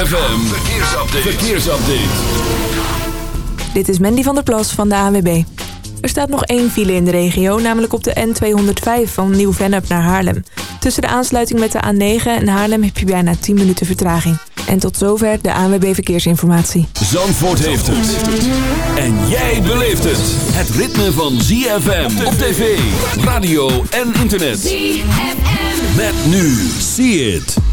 ZFM, verkeersupdate. verkeersupdate. Dit is Mandy van der Plas van de ANWB. Er staat nog één file in de regio, namelijk op de N205 van Nieuw-Vennep naar Haarlem. Tussen de aansluiting met de A9 en Haarlem heb je bijna 10 minuten vertraging. En tot zover de ANWB Verkeersinformatie. Zandvoort heeft het. En jij beleeft het. Het ritme van ZFM op tv, radio en internet. ZFM. Met nu. See it.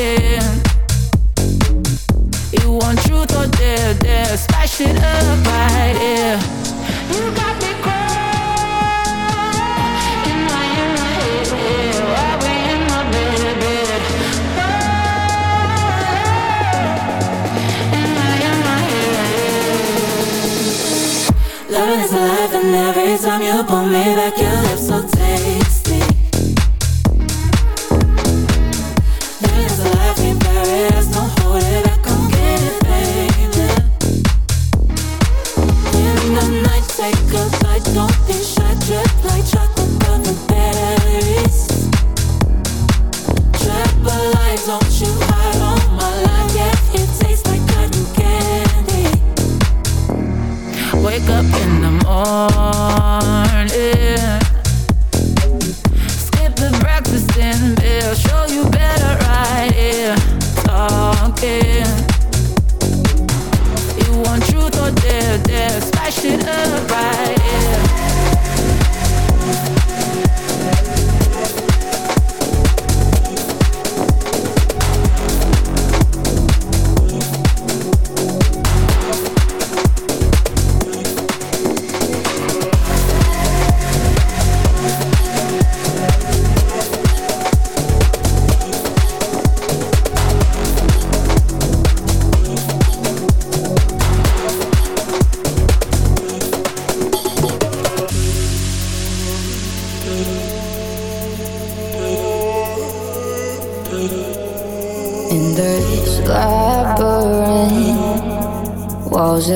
end. You want truth or dare, dare, smash it up right here. You got me crying in my, in my head, head. We in? Oh, is alive, and every time you pull me back morning. Skip the breakfast in bed. Show you better right here. You want truth or smash it up right here.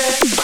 said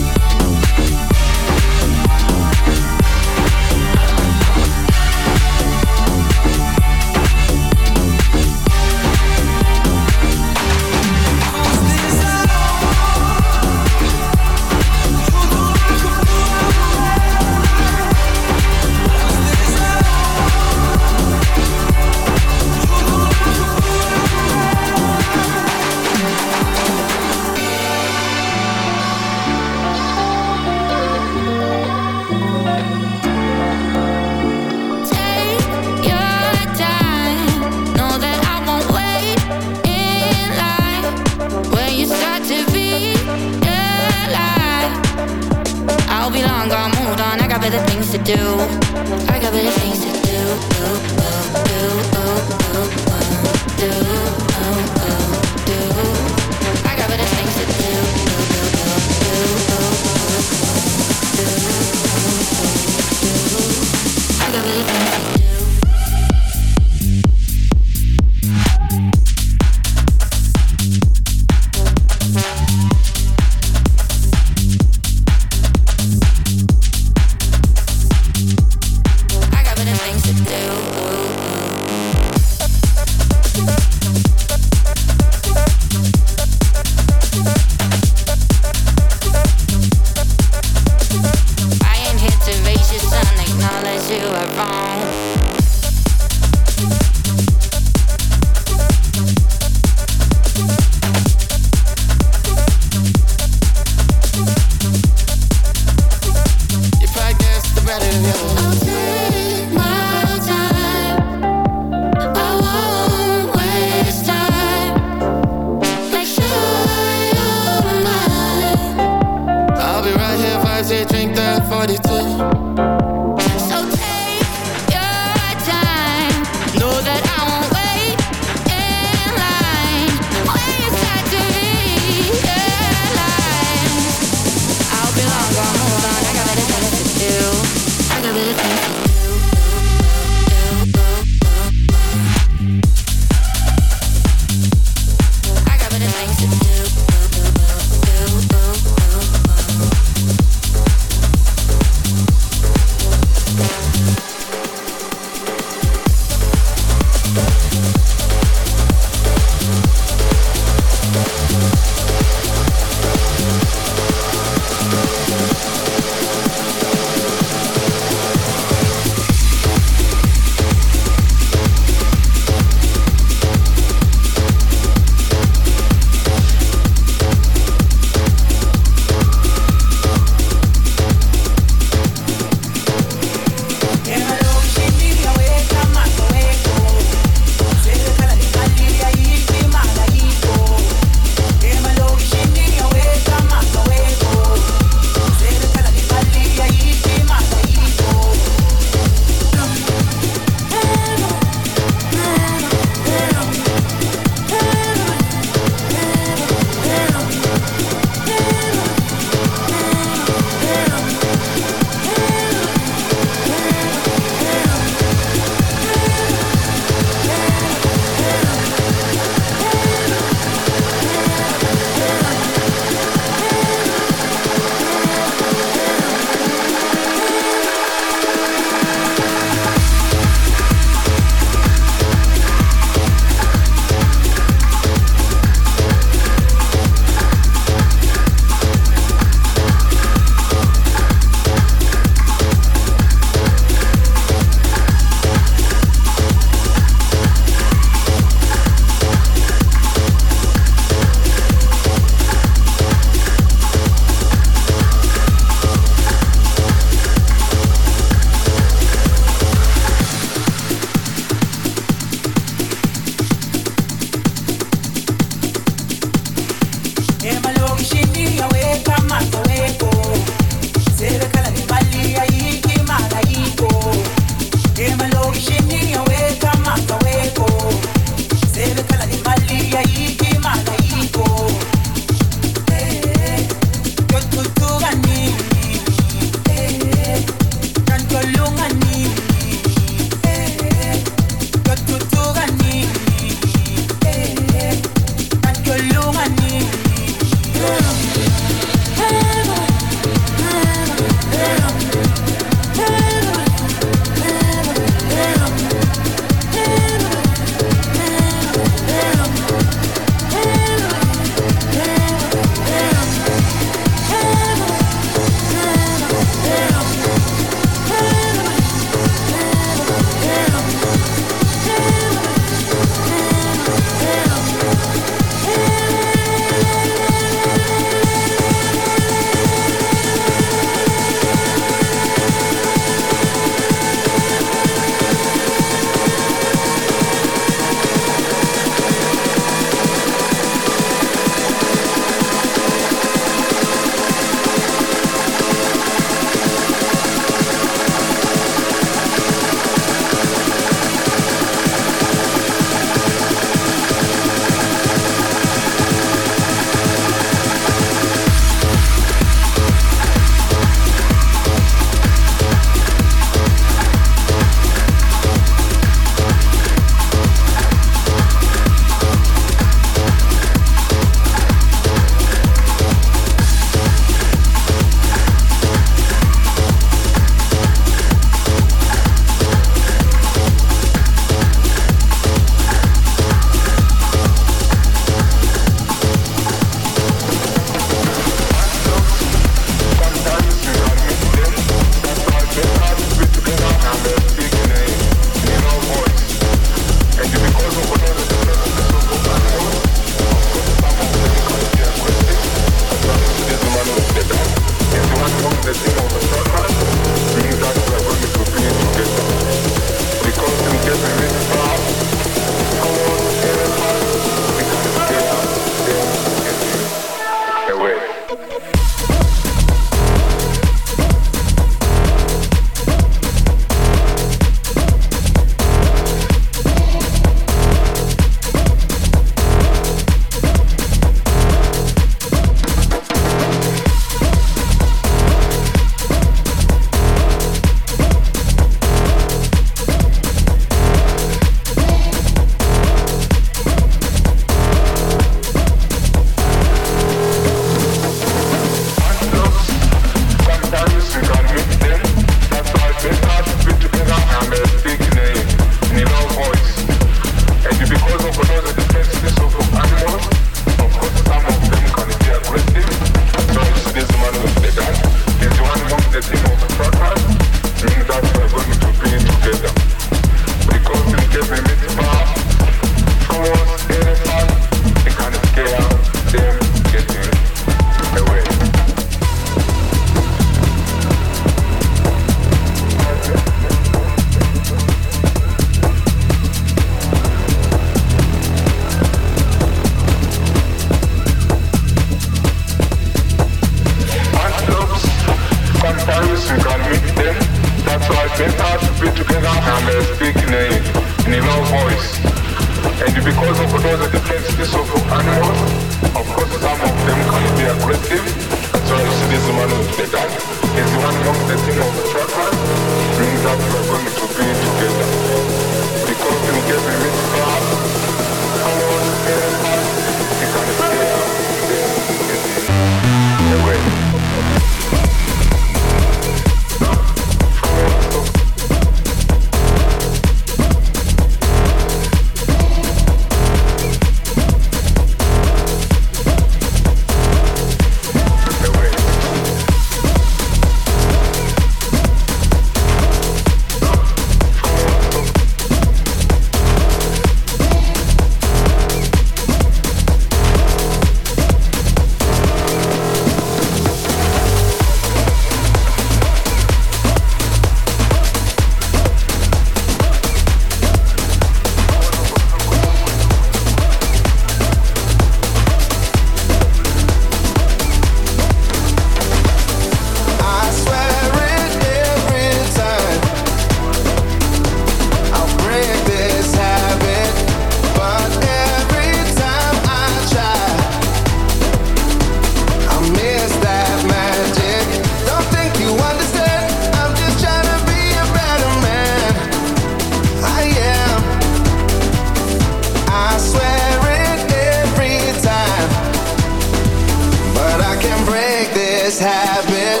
habit.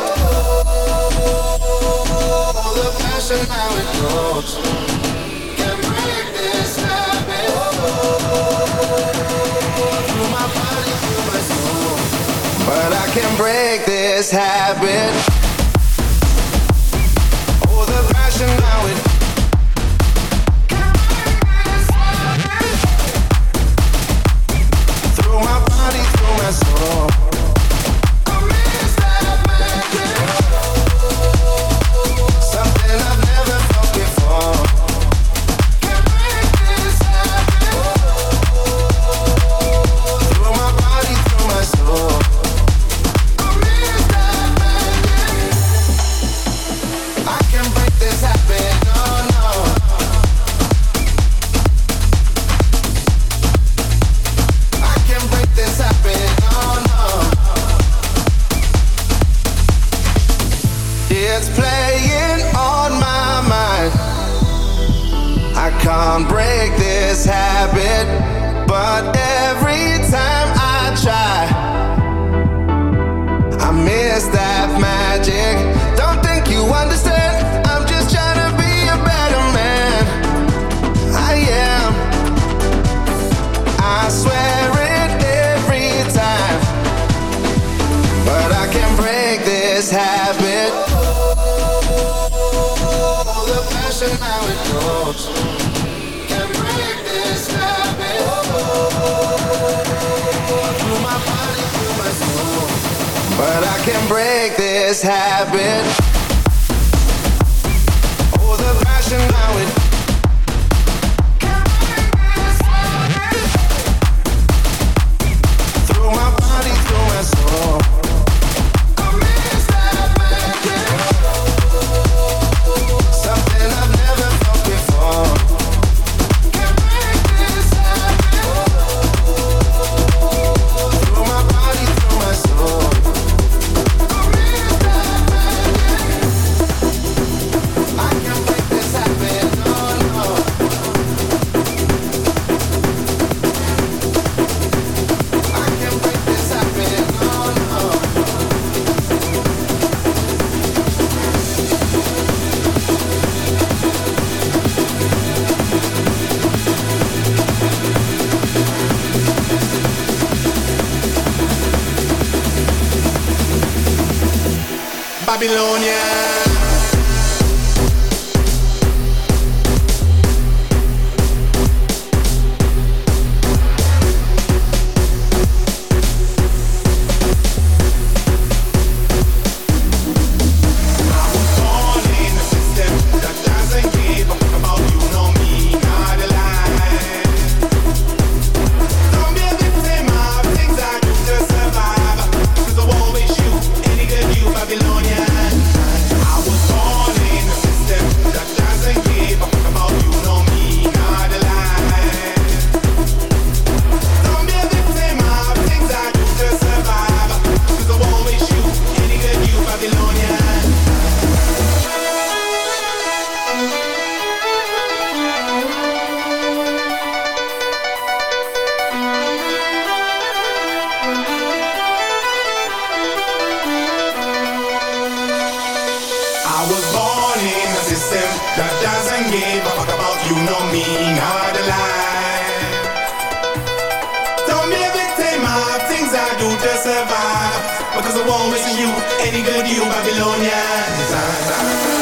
Oh, the passion how it grows. Can't break this habit. Oh, through my body, through my soul. But I can break this habit. can break this habit. Oh, the passion now it go on missing you, any good you, Babylonians.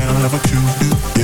And I never choose you.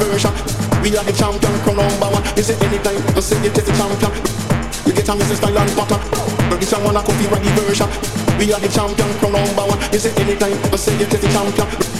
version. We are the champion, Columba one. You say anytime, you say it is the champion. You get a message style and pattern. British and wanna copyright the version. We are the champion, Columba one. You say anytime, you say it is the champion.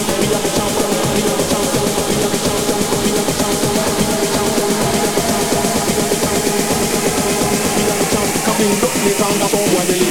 What